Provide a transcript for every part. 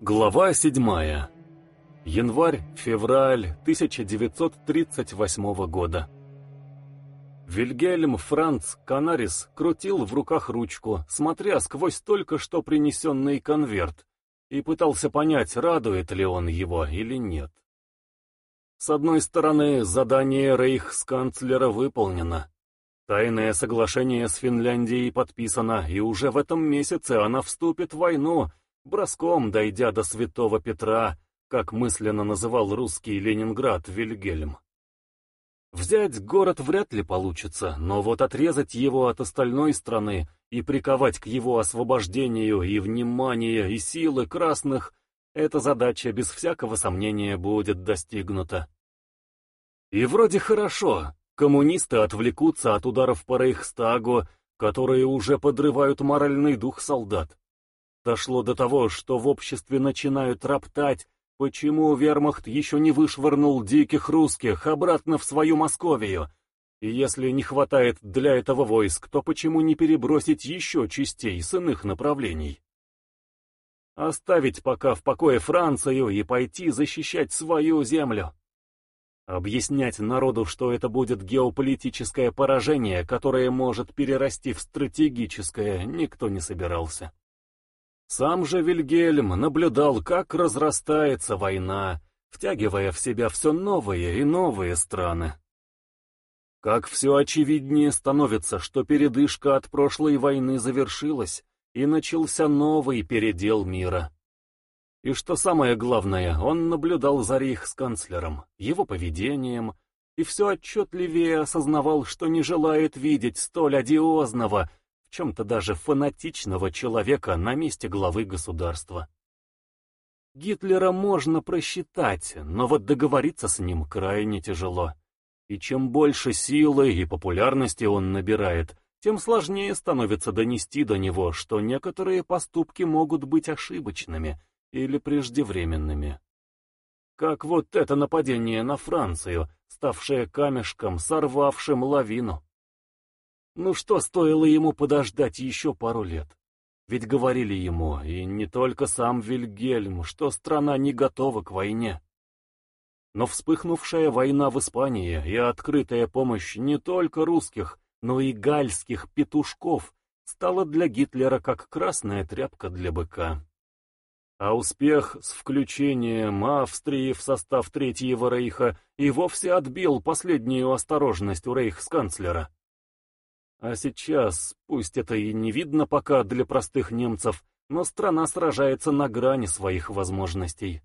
Глава 7. Январь-февраль 1938 года. Вильгельм Франц Канарис крутил в руках ручку, смотря сквозь только что принесенный конверт, и пытался понять, радует ли он его или нет. С одной стороны, задание рейхсканцлера выполнено. Тайное соглашение с Финляндией подписано, и уже в этом месяце она вступит в войну, броском дойдя до Святого Петра, как мысленно называл русский Ленинград Вильгельм. Взять город вряд ли получится, но вот отрезать его от остальной страны и приковать к его освобождению и внимания и силы красных, эта задача без всякого сомнения будет достигнута. И вроде хорошо, коммунисты отвлекутся от ударов по Рейхстагу, которые уже подрывают моральный дух солдат. Дошло до того, что в обществе начинают роптать, почему вермахт еще не вышвырнул диких русских обратно в свою Московию, и если не хватает для этого войск, то почему не перебросить еще частей с иных направлений? Оставить пока в покое Францию и пойти защищать свою землю. Объяснять народу, что это будет геополитическое поражение, которое может перерасти в стратегическое, никто не собирался. Сам же Вильгельм наблюдал, как разрастается война, втягивая в себя все новые и новые страны. Как все очевиднее становится, что передышка от прошлой войны завершилась, и начался новый передел мира. И что самое главное, он наблюдал за рейхсканцлером, его поведением, и все отчетливее осознавал, что не желает видеть столь одиозного, в чем-то даже фанатичного человека на месте главы государства. Гитлера можно просчитать, но вот договориться с ним крайне тяжело. И чем больше силы и популярности он набирает, тем сложнее становится донести до него, что некоторые поступки могут быть ошибочными или преждевременными. Как вот это нападение на Францию, ставшее камешком, сорвавшим лавину. Ну что стоило ему подождать еще пару лет? Ведь говорили ему, и не только сам Вильгельм, что страна не готова к войне. Но вспыхнувшая война в Испании и открытая помощь не только русских, но и гальских петушков стала для Гитлера как красная тряпка для быка. А успех с включением Австрии в состав Третьего Рейха и вовсе отбил последнюю осторожность у рейхсканцлера. А сейчас, пусть это и не видно пока для простых немцев, но страна сражается на грани своих возможностей.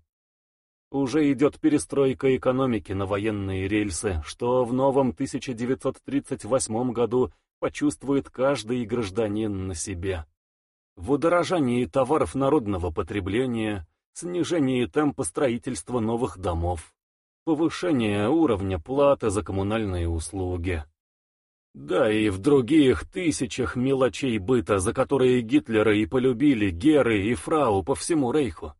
Уже идет перестройка экономики на военные рельсы, что в новом 1938 году почувствует каждый гражданин на себе. В удорожании товаров народного потребления, снижении темпа строительства новых домов, повышение уровня платы за коммунальные услуги. Да и в других тысячах мелочей быта, за которые Гитлера и полюбили Геры и Фрау по всему Рейху.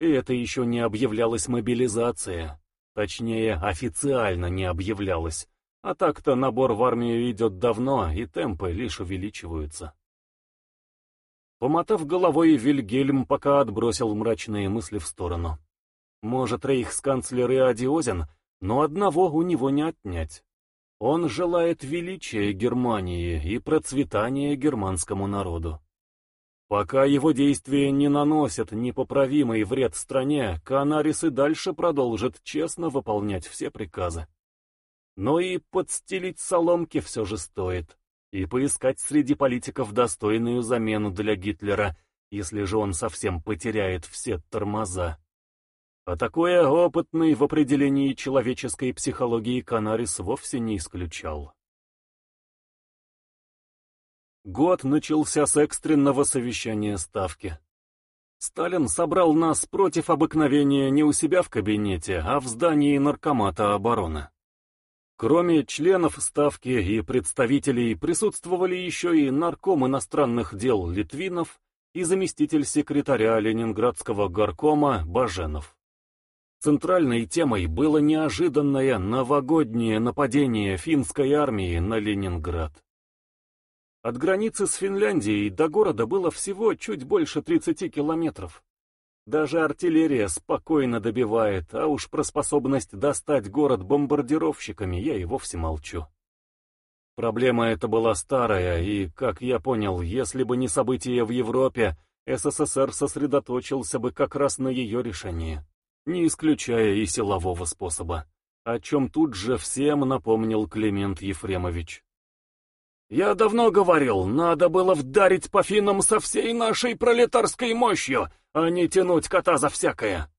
И это еще не объявлялась мобилизация. Точнее, официально не объявлялась. А так-то набор в армию идет давно, и темпы лишь увеличиваются. Помотав головой, Вильгельм пока отбросил мрачные мысли в сторону. Может, рейхсканцлер и одиозен, но одного у него не отнять. Он желает величия Германии и процветания германскому народу. Пока его действия не наносят непоправимый вред стране, Канарис и дальше продолжит честно выполнять все приказы. Но и подстелить соломки все же стоит, и поискать среди политиков достойную замену для Гитлера, если же он совсем потеряет все тормоза. А такое опытный в определении человеческой психологии Канарис вовсе не исключал. Год начался с экстренного совещания Ставки. Сталин собрал нас против обыкновения не у себя в кабинете, а в здании Наркомата обороны. Кроме членов Ставки и представителей присутствовали еще и нарком иностранных дел Литвинов и заместитель секретаря Ленинградского горкома Баженов. Центральной темой было неожиданное новогоднее нападение финской армии на Ленинград. От границы с Финляндией до города было всего чуть больше 30 километров. Даже артиллерия спокойно добивает, а уж про способность достать город бомбардировщиками я и вовсе молчу. Проблема эта была старая, и, как я понял, если бы не события в Европе, СССР сосредоточился бы как раз на ее решении, не исключая и силового способа, о чем тут же всем напомнил Климент Ефремович. «Я давно говорил, надо было вдарить по финнам со всей нашей пролетарской мощью, а не тянуть кота за всякое».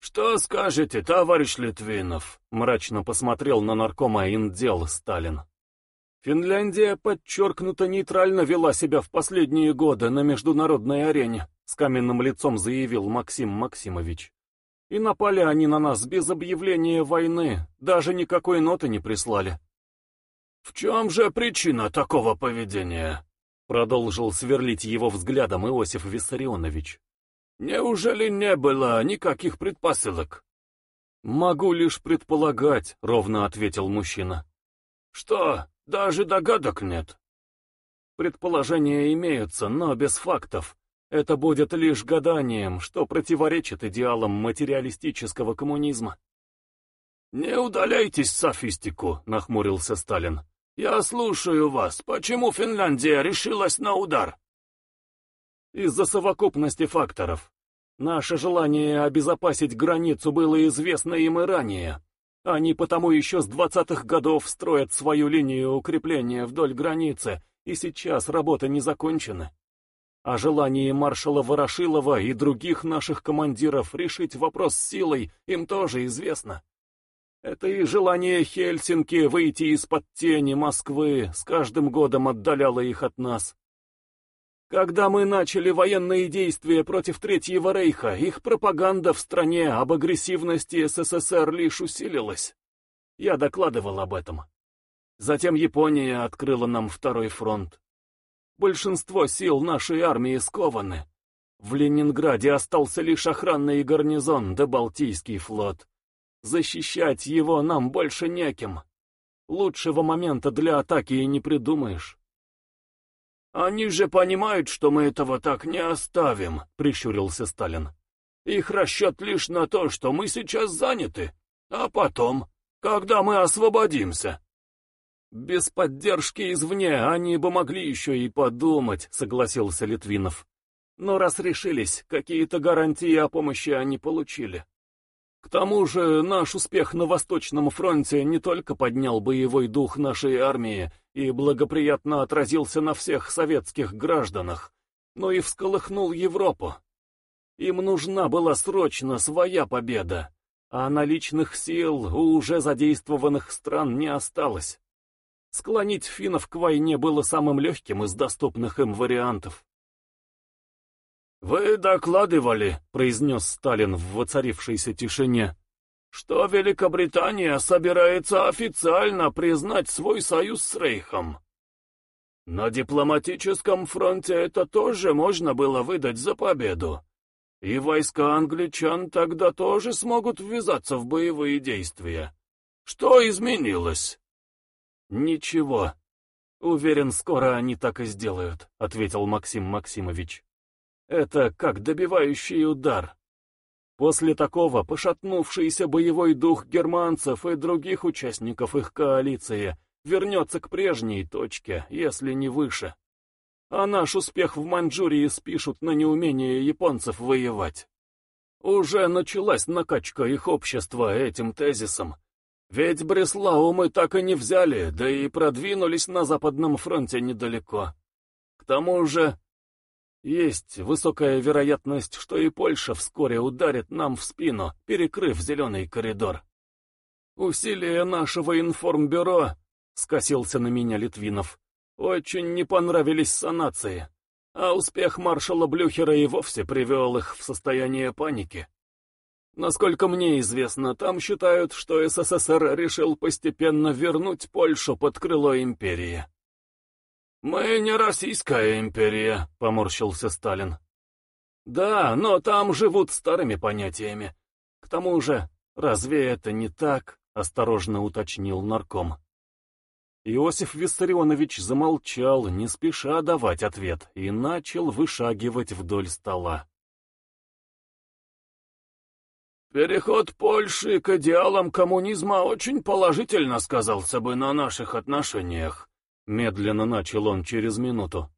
«Что скажете, товарищ Литвинов?» — мрачно посмотрел на наркома Индел Сталин. Финляндия подчеркнуто нейтрально вела себя в последние годы на международной арене, с каменным лицом заявил Максим Максимович. И напали они на нас без объявления войны, даже никакой ноты не прислали. «В чем же причина такого поведения?» Продолжил сверлить его взглядом Иосиф Виссарионович. «Неужели не было никаких предпосылок?» «Могу лишь предполагать», — ровно ответил мужчина. «Что, даже догадок нет?» «Предположения имеются, но без фактов. Это будет лишь гаданием, что противоречит идеалам материалистического коммунизма». «Не удаляйтесь софистику», — нахмурился Сталин. «Я слушаю вас. Почему Финляндия решилась на удар?» «Из-за совокупности факторов. Наше желание обезопасить границу было известно им и ранее. Они потому еще с двадцатых годов строят свою линию укрепления вдоль границы, и сейчас работа не закончена. О желании маршала Ворошилова и других наших командиров решить вопрос силой им тоже известно. Это и желание Хельсинки выйти из-под тени Москвы с каждым годом отдаляло их от нас. Когда мы начали военные действия против Третьего Рейха, их пропаганда в стране об агрессивности СССР лишь усилилась. Я докладывал об этом. Затем Япония открыла нам второй фронт. Большинство сил нашей армии скованы. В Ленинграде остался лишь охранный гарнизон да Балтийский флот. Защищать его нам больше неким. Лучшего момента для атаки и не придумаешь. «Они же понимают, что мы этого так не оставим», — прищурился Сталин. «Их расчет лишь на то, что мы сейчас заняты. А потом, когда мы освободимся?» «Без поддержки извне они бы могли еще и подумать», — согласился Литвинов. «Но раз решились, какие-то гарантии о помощи они получили. К тому же наш успех на Восточном фронте не только поднял боевой дух нашей армии и благоприятно отразился на всех советских гражданах, но и всколыхнул Европу. Им нужна была срочно своя победа, а наличных сил у уже задействованных стран не осталось. Склонить финнов к войне было самым легким из доступных им вариантов. «Вы докладывали», — произнес Сталин в воцарившейся тишине, «что Великобритания собирается официально признать свой союз с Рейхом. На дипломатическом фронте это тоже можно было выдать за победу, и войска англичан тогда тоже смогут ввязаться в боевые действия. Что изменилось?» «Ничего. Уверен, скоро они так и сделают», — ответил Максим Максимович. Это как добивающий удар. После такого пошатнувшийся боевой дух германцев и других участников их коалиции вернется к прежней точке, если не выше. А наш успех в Маньчжурии спишут на неумение японцев воевать. Уже началась накачка их общества этим тезисом. Ведь Бреслау мы так и не взяли, да и продвинулись на Западном фронте недалеко. К тому же есть высокая вероятность, что и Польша вскоре ударит нам в спину, перекрыв зеленый коридор. Усилия нашего информбюро, — скосился на меня Литвинов, — очень не понравились санации, а успех маршала Блюхера и вовсе привел их в состояние паники. Насколько мне известно, там считают, что СССР решил постепенно вернуть Польшу под крыло империи. «Мы не Российская империя», — поморщился Сталин. «Да, но там живут старыми понятиями. К тому же, разве это не так?» — осторожно уточнил нарком. Иосиф Виссарионович замолчал, не спеша давать ответ, и начал вышагивать вдоль стола. Переход Польши к идеалам коммунизма очень положительно сказался бы на наших отношениях, медленно начал он через минуту.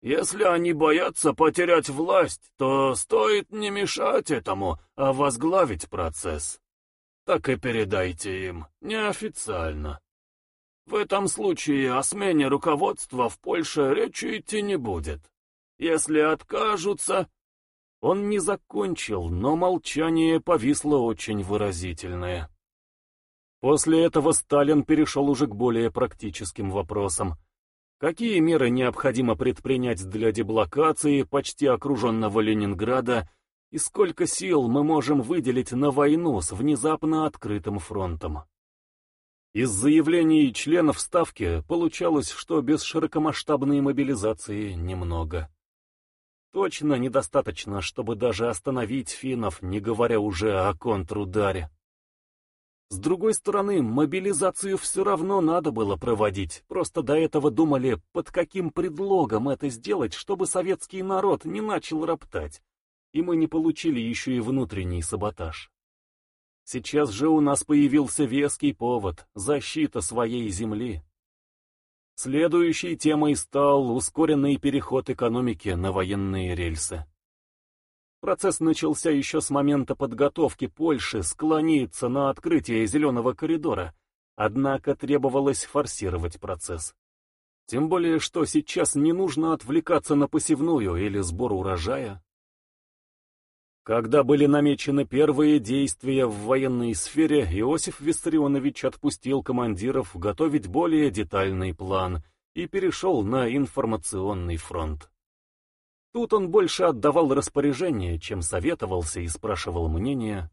Если они боятся потерять власть, то стоит не мешать этому, а возглавить процесс. Так и передайте им, неофициально. В этом случае о смене руководства в Польше речи идти не будет. Если откажутся, он не закончил, но молчание повисло очень выразительное. После этого Сталин перешел уже к более практическим вопросам. Какие меры необходимо предпринять для деблокации почти окруженного Ленинграда и сколько сил мы можем выделить на войну с внезапно открытым фронтом? Из заявлений членов Ставки получалось, что без широкомасштабной мобилизации немного. Точно недостаточно, чтобы даже остановить финнов, не говоря уже о контрударе. С другой стороны, мобилизацию все равно надо было проводить, просто до этого думали, под каким предлогом это сделать, чтобы советский народ не начал роптать, и мы не получили еще и внутренний саботаж. Сейчас же у нас появился веский повод — защита своей земли. Следующей темой стал ускоренный переход экономики на военные рельсы. Процесс начался еще с момента подготовки Польши склониться на открытие зеленого коридора, однако требовалось форсировать процесс. Тем более, что сейчас не нужно отвлекаться на посевную или сбор урожая. Когда были намечены первые действия в военной сфере, Иосиф Виссарионович отпустил командиров готовить более детальный план и перешел на информационный фронт. Тут он больше отдавал распоряжения, чем советовался и спрашивал мнения.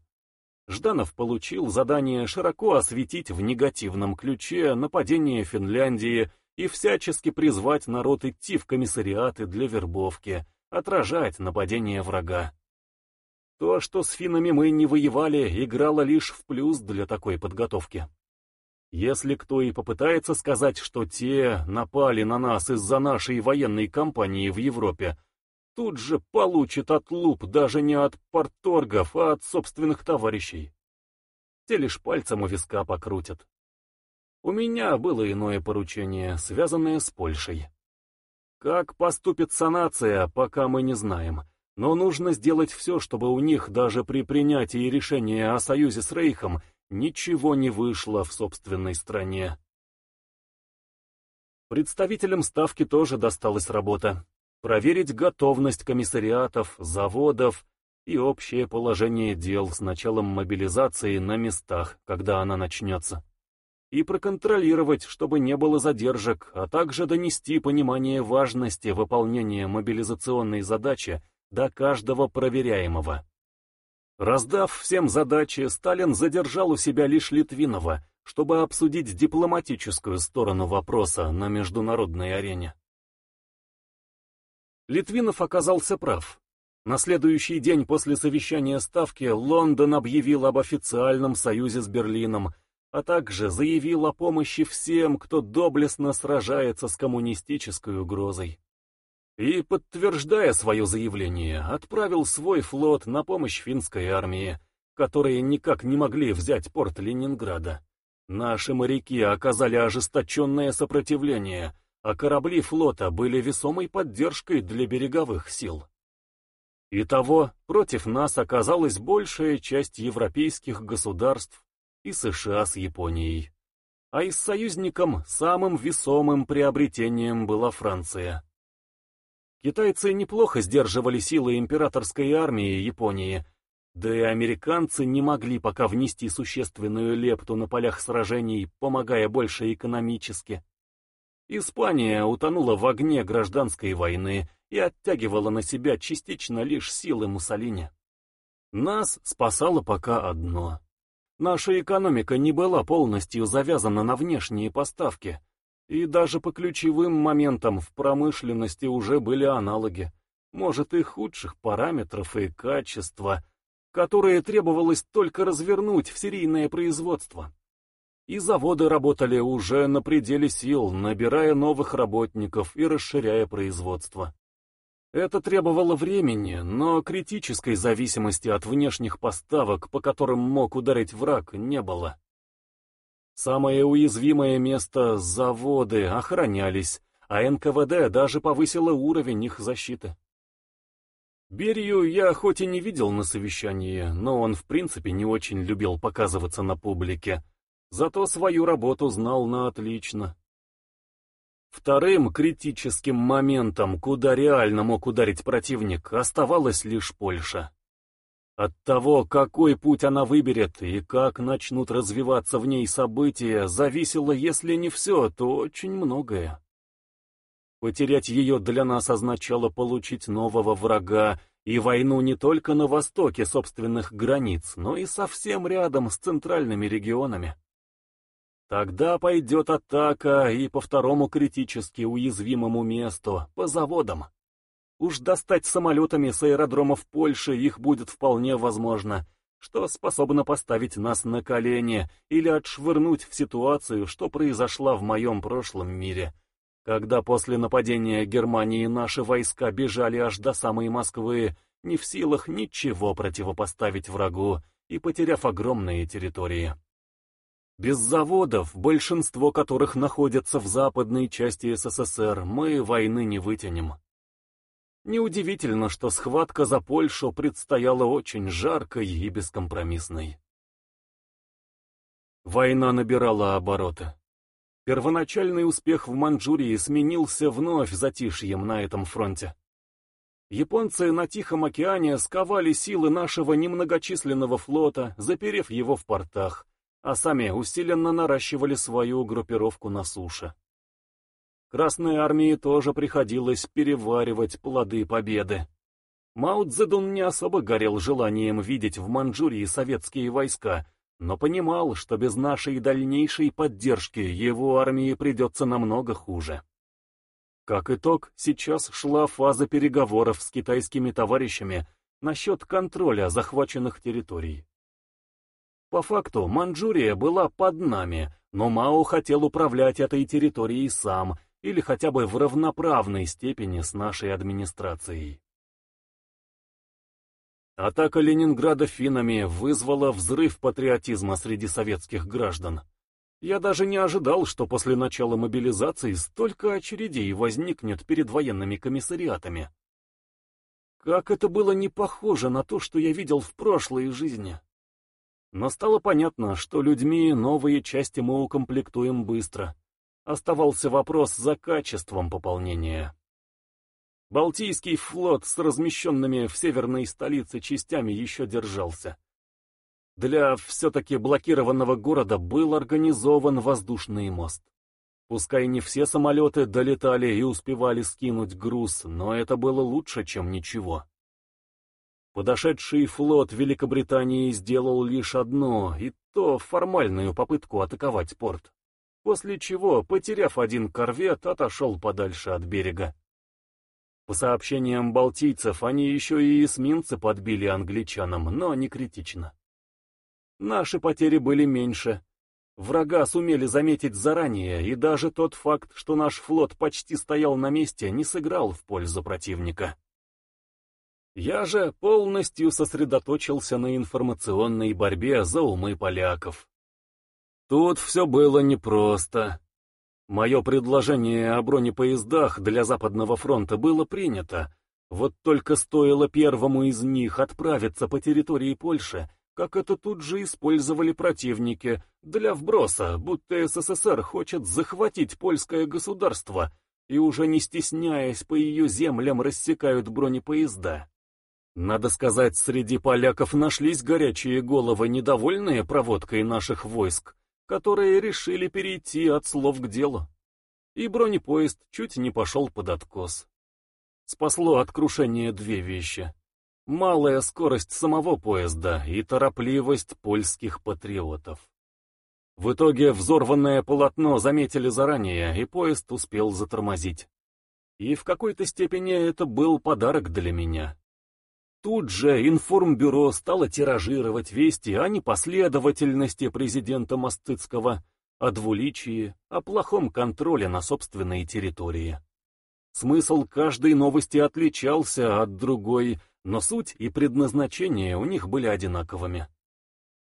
Жданов получил задание широко осветить в негативном ключе нападение Финляндии и всячески призвать народ идти в комиссариаты для вербовки, отражать нападение врага. То, что с финнами мы не воевали, играло лишь в плюс для такой подготовки. Если кто и попытается сказать, что те напали на нас из-за нашей военной кампании в Европе, тут же получит отлуп даже не от порторгов, а от собственных товарищей. Те лишь пальцем у виска покрутят. У меня было иное поручение, связанное с Польшей. Как поступит санация, пока мы не знаем. Но нужно сделать все, чтобы у них даже при принятии решения о союзе с Рейхом ничего не вышло в собственной стране. Представителям Ставки тоже досталась работа. Проверить готовность комиссариатов, заводов и общее положение дел с началом мобилизации на местах, когда она начнется. И проконтролировать, чтобы не было задержек, а также донести понимание важности выполнения мобилизационной задачи до каждого проверяемого. Раздав всем задачи, Сталин задержал у себя лишь Литвинова, чтобы обсудить дипломатическую сторону вопроса на международной арене. Литвинов оказался прав. На следующий день после совещания Ставки Лондон объявил об официальном союзе с Берлином, а также заявил о помощи всем, кто доблестно сражается с коммунистической угрозой и, подтверждая свое заявление, отправил свой флот на помощь финской армии, которые никак не могли взять порт Ленинграда. Наши моряки оказали ожесточенное сопротивление, а корабли флота были весомой поддержкой для береговых сил. Итого, против нас оказалась большая часть европейских государств и США с Японией. А из союзником самым весомым приобретением была Франция. Китайцы неплохо сдерживали силы императорской армии Японии, да и американцы не могли пока внести существенную лепту на полях сражений, помогая больше экономически. Испания утонула в огне гражданской войны и оттягивала на себя частично лишь силы Муссолини. Нас спасало пока одно. Наша экономика не была полностью завязана на внешние поставки, и даже по ключевым моментам в промышленности уже были аналоги, может и худших параметров и качества, которые требовалось только развернуть в серийное производство. И заводы работали уже на пределе сил, набирая новых работников и расширяя производство. Это требовало времени, но критической зависимости от внешних поставок, по которым мог ударить враг, не было. Самое уязвимое место — заводы — охранялись, а НКВД даже повысило уровень их защиты. Берию я хоть и не видел на совещании, но он в принципе не очень любил показываться на публике, зато свою работу знал на отлично. Вторым критическим моментом, куда реально мог ударить противник, оставалась лишь Польша. От того, какой путь она выберет и как начнут развиваться в ней события, зависело, если не все, то очень многое. Потерять ее для нас означало получить нового врага и войну не только на востоке собственных границ, но и совсем рядом с центральными регионами. Тогда пойдет атака и по второму критически уязвимому месту, по заводам. Уж достать самолетами с аэродромов Польши их будет вполне возможно, что способно поставить нас на колени или отшвырнуть в ситуацию, что произошла в моем прошлом мире, когда после нападения Германии наши войска бежали аж до самой Москвы, не в силах ничего противопоставить врагу и потеряв огромные территории. Без заводов, большинство которых находятся в западной части СССР, мы войны не вытянем. Неудивительно, что схватка за Польшу предстояла очень жаркой и бескомпромиссной. Война набирала обороты. Первоначальный успех в Манчжурии сменился вновь затишьем на этом фронте. Японцы на Тихом океане сковали силы нашего немногочисленного флота, заперев его в портах, а сами усиленно наращивали свою группировку на суше. Красной армии тоже приходилось переваривать плоды победы. Мао Цзэдун не особо горел желанием видеть в Манчжурии советские войска, но понимал, что без нашей дальнейшей поддержки его армии придется намного хуже. Как итог, сейчас шла фаза переговоров с китайскими товарищами насчет контроля захваченных территорий. По факту, Манчжурия была под нами, но Мао хотел управлять этой территорией сам, или хотя бы в равноправной степени с нашей администрацией. Атака Ленинграда финнами вызвала взрыв патриотизма среди советских граждан. Я даже не ожидал, что после начала мобилизации столько очередей возникнет перед военными комиссариатами. Как это было не похоже на то, что я видел в прошлой жизни. Но стало понятно, что людьми новые части мы укомплектуем быстро. Оставался вопрос за качеством пополнения. Балтийский флот с размещенными в северной столице частями еще держался. Для все-таки блокированного города был организован воздушный мост. Пускай не все самолеты долетали и успевали скинуть груз, но это было лучше, чем ничего. Подошедший флот Великобритании сделал лишь одно, и то формальную попытку атаковать порт. После чего, потеряв один корвет, отошел подальше от берега. По сообщениям балтийцев, они еще и эсминцы подбили англичанам, но не критично. Наши потери были меньше. Врага сумели заметить заранее, и даже тот факт, что наш флот почти стоял на месте, не сыграл в пользу противника. Я же полностью сосредоточился на информационной борьбе за умы поляков. Тут все было непросто. Мое предложение о бронепоездах для Западного фронта было принято, вот только стоило первому из них отправиться по территории Польши, как это тут же использовали противники для вброса, будто СССР хочет захватить польское государство и уже не стесняясь по ее землям рассекают бронепоезда. Надо сказать, среди поляков нашлись горячие головы, недовольные проводкой наших войск, которые решили перейти от слов к делу. И бронепоезд чуть не пошел под откос. Спасло от крушения две вещи. Малая скорость самого поезда и торопливость польских патриотов. В итоге взорванное полотно заметили заранее, и поезд успел затормозить. И в какой-то степени это был подарок для меня. Тут же информбюро стало тиражировать вести о непоследовательности президента Мостыцкого, о двуличии, о плохом контроле на собственной территории. Смысл каждой новости отличался от другой, но суть и предназначение у них были одинаковыми.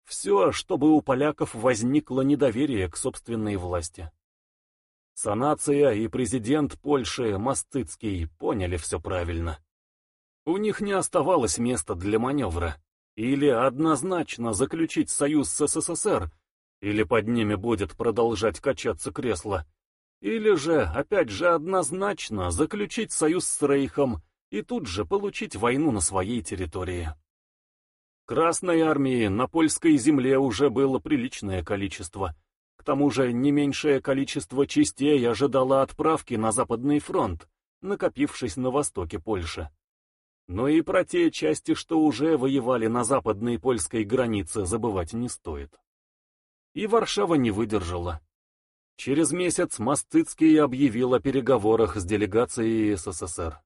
Все, чтобы у поляков возникло недоверие к собственной власти. Санация и президент Польши Мастыцкий поняли все правильно. У них не оставалось места для маневра. Или однозначно заключить союз с СССР, или под ними будет продолжать качаться кресло, или же, опять же, однозначно заключить союз с Рейхом и тут же получить войну на своей территории. Красной армии на польской земле уже было приличное количество. К тому же не меньшее количество частей ожидало отправки на Западный фронт, накопившись на востоке Польши. Но и про те части, что уже воевали на западной польской границе, забывать не стоит. И Варшава не выдержала. Через месяц Мастыцкий объявил о переговорах с делегацией СССР.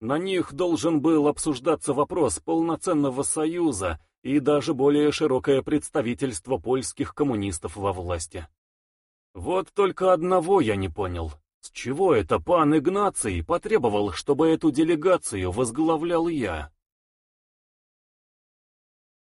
На них должен был обсуждаться вопрос полноценного союза и даже более широкое представительство польских коммунистов во власти. Вот только одного я не понял. С чего это пан Игнаций потребовал, чтобы эту делегацию возглавлял я?